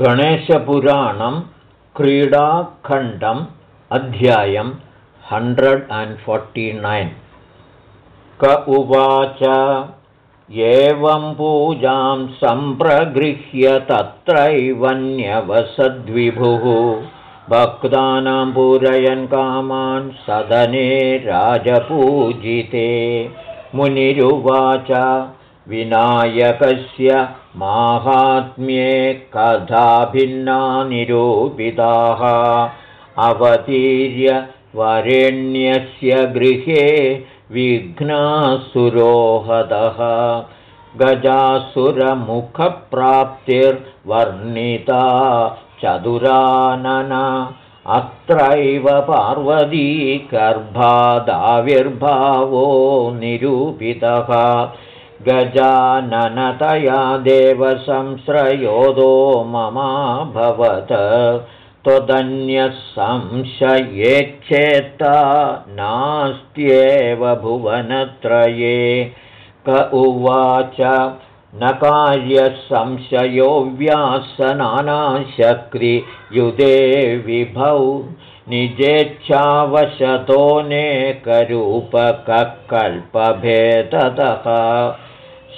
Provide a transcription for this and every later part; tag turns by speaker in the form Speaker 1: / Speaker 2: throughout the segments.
Speaker 1: गणेशपुराणं क्रीडाखण्डम् अध्यायं hundred and forty nine क उवाच एवं पूजां सम्प्रगृह्य तत्रैव न्यवसद्विभुः भक्तानां पूरयन् कामान् सदने राजपूजिते। मुनिरुवाच विनायकस्य माहात्म्ये कथा भिन्ना निरूपिताः। अवतीर्य वरेण्यस्य गृहे विघ्नासुरोहदः गजासुरमुखप्राप्तिर्वर्णिता चतुरानन। अत्रैव पार्वती गर्भादाविर्भावो निरूपितः गजाननतया देवसंश्रयोदो ममाभवत्। त्वदन्यः संशयेच्छेत्ता नास्त्येव भुवनत्रये। क उवाच न कार्यसंशयो व्यासनानाशक्रियुधे विभौ। निजेच्छावशतोऽनेकरूपकल्पभेदतः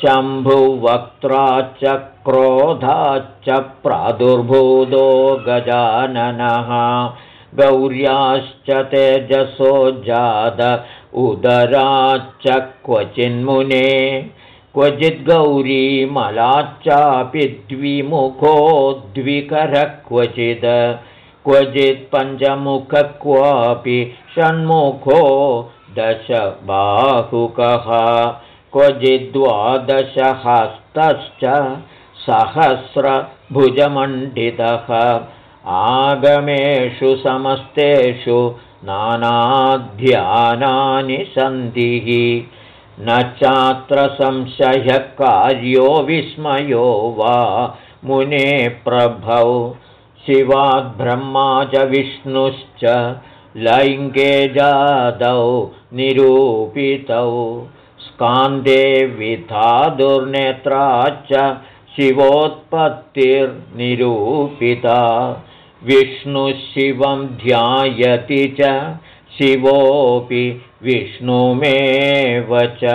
Speaker 1: शम्भुवक्त्राच्च क्रोधाच्च प्रादुर्भूतो गजाननः। गौर्याश्च तेजसो जाद उदराच्च क्वचिन्मुने। क्वचिद्गौरीमलाच्चापि द्विमुखो द्विकरः क्वचिद्। क्वचित्पञ्चमुख क्वापि षण्मुखो दशबाहुकः क्वचिद्वादशहस्तश्च सहस्रभुजमण्डितः। आगमेषु समस्तेषु नानाध्यानानि सन्तिः न चात्र संशयकार्यो विस्मयो वा मुने प्रभौ। शिवाद्ब्रह्मा च विष्णुश्च लैङ्गे जादौ निरूपितौ स्कान्दे विधा च शिवोत्पत्तिर्निरूपिता। विष्णुशिवं ध्यायति च शिवोऽपि विष्णुमेव च।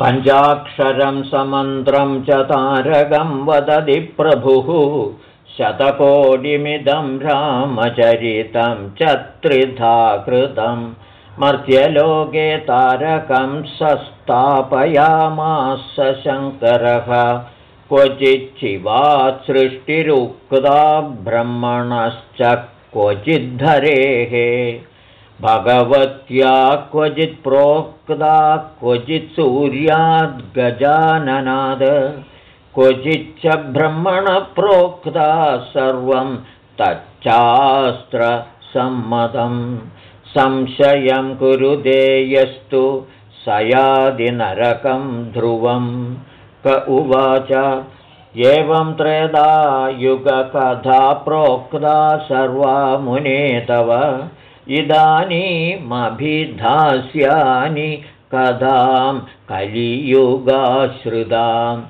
Speaker 1: पञ्चाक्षरं समन्त्रं च तारकं वदति प्रभुः। शतकोटिमिदं रामचरितं च त्रिधा कृतं मर्त्यलोके तारकं सस्तापयामास शङ्करः। क्वचिच्छिवात् सृष्टिरुक्ता ब्रह्मणश्च क्वचिद्धरेः भगवत्या क्वचित् प्रोक्ता क्वचित् सूर्याद्गजाननाद क्वचिच्च ब्रह्मणप्रोक्ता सर्वं तच्चास्त्रसम्मतम् संशयं कुरुदे यस्तु स यादिनरकं ध्रुवं। क उवाच एवं त्रेधा युगकथा प्रोक्ता सर्वा मुने तव। इदानीमभिधास्यानि कथां कलियुगाश्रितां।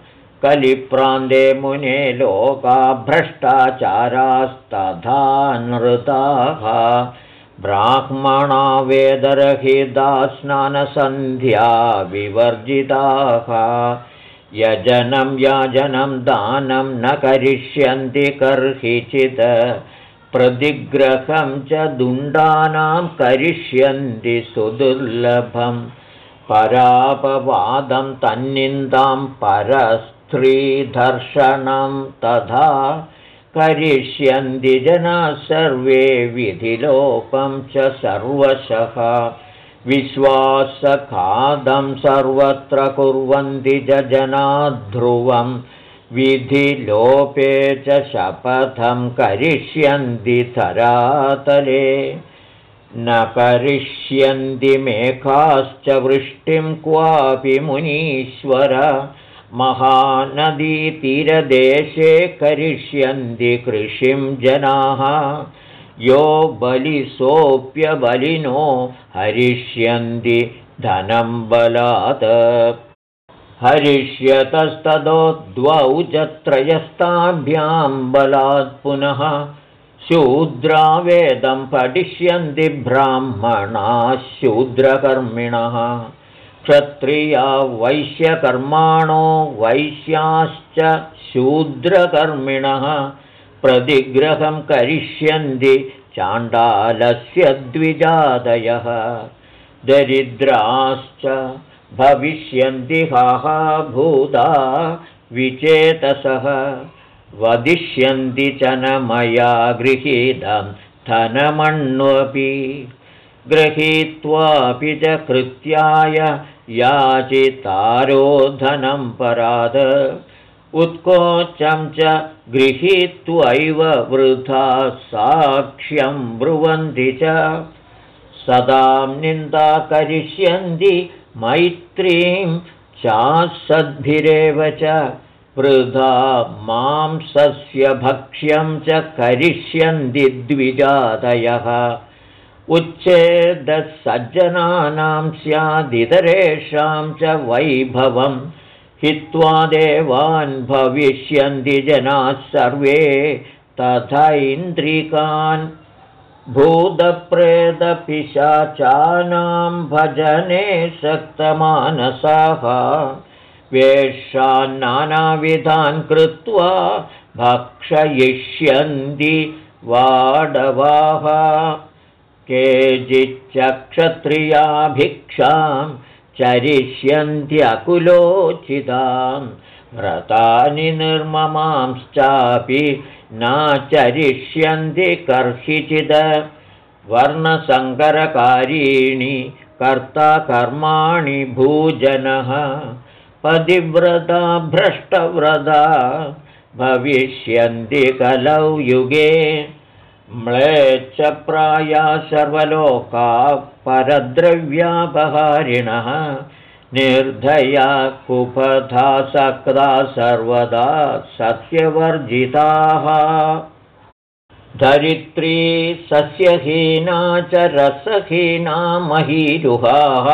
Speaker 1: कलिप्रान्ते मुने लोका भ्रष्टाचारास्तथा नृताः ब्राह्मणा वेदरहिता स्नानसन्ध्या विवर्जिताः यजनं याजनं दानं न करिष्यन्ति कर्हिचित्। प्रतिग्रहं च दुण्डानां करिष्यन्ति सुदुर्लभं परापवादं तन्निन्दां परस्त्रीधर्षणं तथा करिष्यन्ति जनाः सर्वे विधिलोपं च सर्वशः। विश्वासखादं सर्वत्र कुर्वन्ति च जनाध्रुवं। विधिलोपे च शपथं करिष्यन्ति धरातले न करिष्यन्ति मेघाश्च वृष्टिं क्वापि मुनीश्वर महानदीतीरदेशे करिष्यन्ति कृषिं जनाः। यो बलिसोऽप्यबलिनो हरिष्यन्ति धनं बलात्। हरिष्यतस्ततो द्वौ च त्रयस्ताभ्यां बलात् पुनः शूद्रावेदं पठिष्यन्ति ब्राह्मणाः शूद्रकर्मिणः क्षत्रिया वैश्यकर्माणो वैश्याश्च शूद्रकर्मिणः प्रतिग्रहं करिष्यन्ति चाण्डालस्य द्विजादयः। दरिद्राश्च भविष्यन्ति हाहाभूता विचेतसः। वदिष्यन्ति च न मया गृहीतं धनमण्वपि। गृहीत्वापि च कृत्याय याचितारोधनं पराद। उत्कोचं च गृहीत्वैव वृथा साक्ष्यं ब्रुवन्ति च। सदां निन्दा करिष्यन्ति मैत्रीं चासद्भिरेव च। वृथा मांसस्य भक्ष्यं च करिष्यन्ति द्विजातयः उच्चेदसज्जनानां स्यादितरेषां च वैभवं हित्वा देवान् भविष्यन्ति जनाः सर्वे तथैन्द्रिकान् भूतप्रेतपिशाचानां भजने सक्तमानसाः वेषान्नानाविधान् कृत्वा भक्षयिष्यन्ति वाडवाः केचिच्चक्षत्रियाभिक्षां चरिष्यन्त्यकुलोचितां व्रतानि निर्ममांश्चापि नाचरिष्यन्ति कर्षिचिद वर्णसङ्करकारीणि कर्ता कर्माणि भूजनः पतिव्रता भ्रष्टव्रता भविष्यन्ति कलौ युगे म्लेच्च प्राया सर्वलोका परद्रव्यापहारिणः। निर्धया कुपथा सक्ता सर्वदा सस्यवर्जिताः धरित्री सस्यहीना च रसहीना महीरुहाः।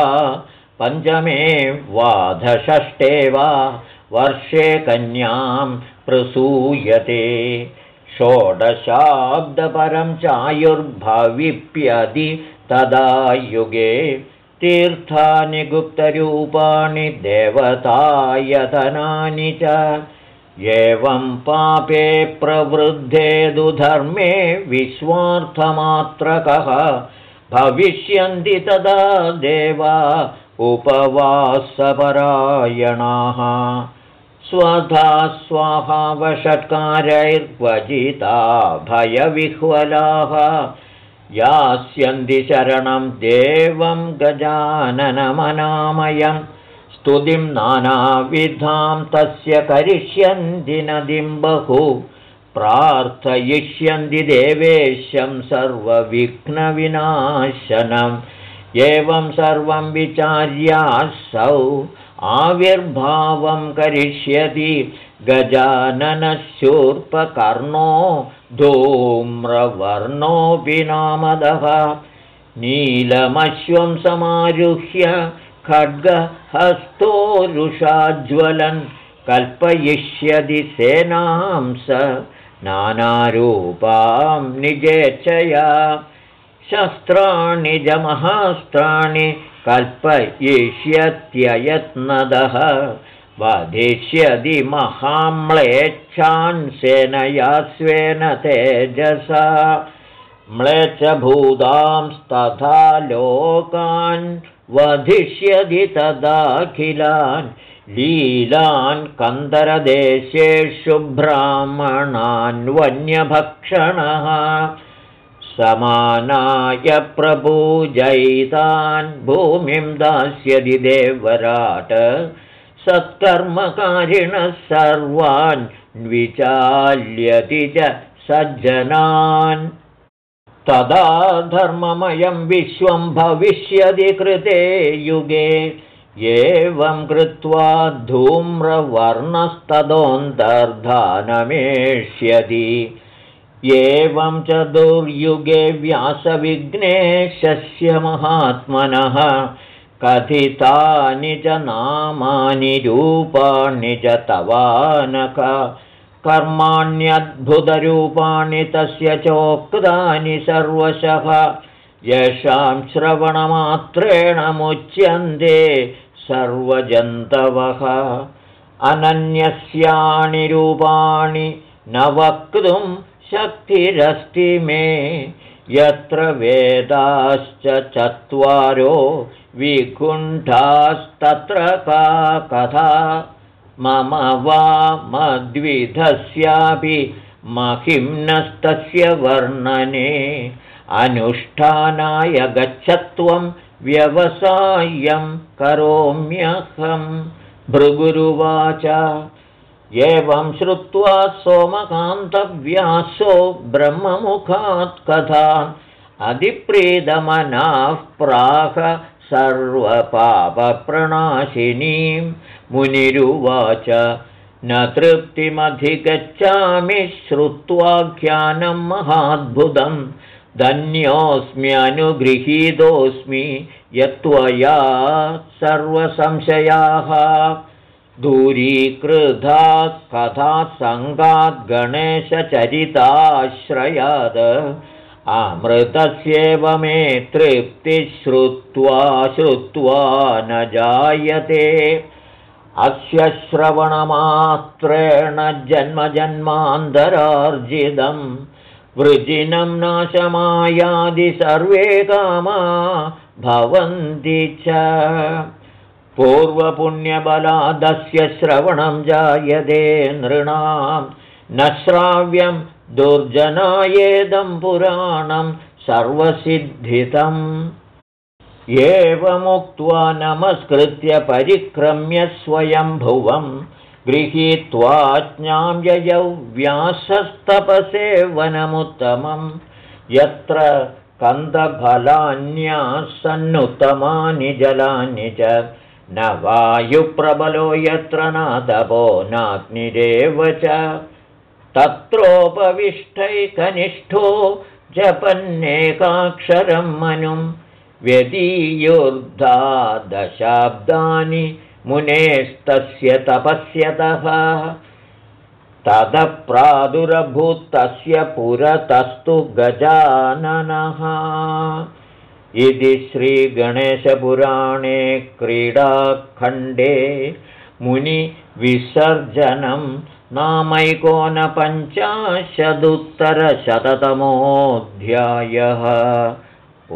Speaker 1: पञ्चमे वाधषष्ठे वा वर्षे कन्यां प्रसूयते षोडशाब्दपरं चायुर्भविप्यदि तदा युगे तीर्थानि गुप्तरूपाणि देवतायतनानि च। एवं पापे प्रवृद्धे दुधर्मे विश्वार्थमात्रकः भविष्यन्ति तदा देवा उपवासपरायणाः स्वधा स्वाहावषट्कारैर्वजिता भयविह्वलाः। यास्यन्ति शरणं देवं गजाननमनामयं। स्तुतिं नानाविधां तस्य करिष्यन्ति नदीं बहु। प्रार्थयिष्यन्ति देवेशं सर्वविघ्नविनाशनम् एवं सर्वं विचार्यासौ आविर्भावं करिष्यति गजाननशूर्पकर्णो धूम्रवर्णोऽपि नामदः नीलमश्वं समारुह्य खड्गहस्तोरुषाज्वलन् कल्पयिष्यति सेनां स नानारूपां निजेच्छया शस्त्राणि जमहास्त्राणि कल्पयिष्यत्ययत्नदः। वधिष्यति महाम्लेच्छान् सेनया स्वेन तेजसा। म्लेच्छभूतांस्तथा लोकान् वधिष्यति तदाखिलान्। लीलान् कन्दरदेशेषु ब्राह्मणान् वन्यभक्षणः समानाय प्रपूजयितान् भूमिं दास्यति देवराट। सत्कर्मकारिणः सर्वान् विचाल्यति च सज्जनान्। तदा धर्ममयं विश्वं भविष्यति कृते युगे। एवं कृत्वा धूम्रवर्णस्तदोऽन्तर्धानमेष्यति एवं च दुर्युगे व्यासविघ्नेशस्य महात्मनः कथितानि च नामानि रूपाणि च तवानक कर्माण्यद्भुतरूपाणि तस्य चोक्तानि सर्वशः येषां श्रवणमात्रेण मुच्यन्ते सर्वजन्तवः अनन्यस्यानि रूपाणि न वक्तुं शक्तिरस्ति मे। यत्र वेदाश्च चत्वारो विकुण्ठास्तत्र का कथा। मम वा मद्विधस्यापि महिम्नस्तस्य वर्णने। अनुष्ठानाय गच्छत्वं व्यवसायं करोम्यहं। भृगुरुवाच एवं श्रुत्वा सोमकान्तव्यासो ब्रह्ममुखात् कथा अधिप्रीतमनाः प्राह सर्वपापप्रणाशिनीं। मुनिरुवाच न तृप्तिमधिगच्छामि श्रुत्वाख्यानं महाद्भुतं। धन्योऽस्म्यनुगृहीतोऽस्मि यत्त्वया सर्वसंशयाः दूरीकृधा गणेशचरिताश्रयाद। अमृतस्येव मे तृप्तिश्रुत्वा श्रुत्वा न जायते। अस्य श्रवणमात्रेण जन्मजन्मान्तरार्जितं वृजिनं नाशमायादि सर्वे कामा भवन्ति च पूर्वपुण्यबलादस्य श्रवणं जायते नृणां न श्राव्यं दुर्जनायेदं पुराणं सर्वसिद्धितम्। एवमुक्त्वा नमस्कृत्य परिक्रम्य स्वयंभुवं गृहीत्वा ययौ व्यासस्तपसे वनमुत्तमं यत्र कन्दफलान्यासन्नुत्तमानि जलानि च न वायुप्रबलो यत्र नादपो नाग्निरेव च। तत्रोपविष्टैकनिष्ठो जपन्नेकाक्षरं मनुं। व्यदीयोर्धा दशाब्दानि मुनेस्तस्य तपस्यतः। तदप्रादुरभूतस्य पुरतस्तु गजाननः इति श्रीगणेशपुराणे क्रीडाखण्डे मुनिविसर्जनं नामैकोनपञ्चाशदुत्तरशततमोऽध्यायः। ओ